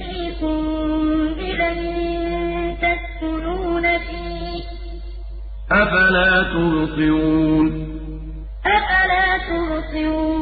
يَأْتِيكُم بِلَيْلٍ ۖ أَفَلَا تُبْصِرُونَ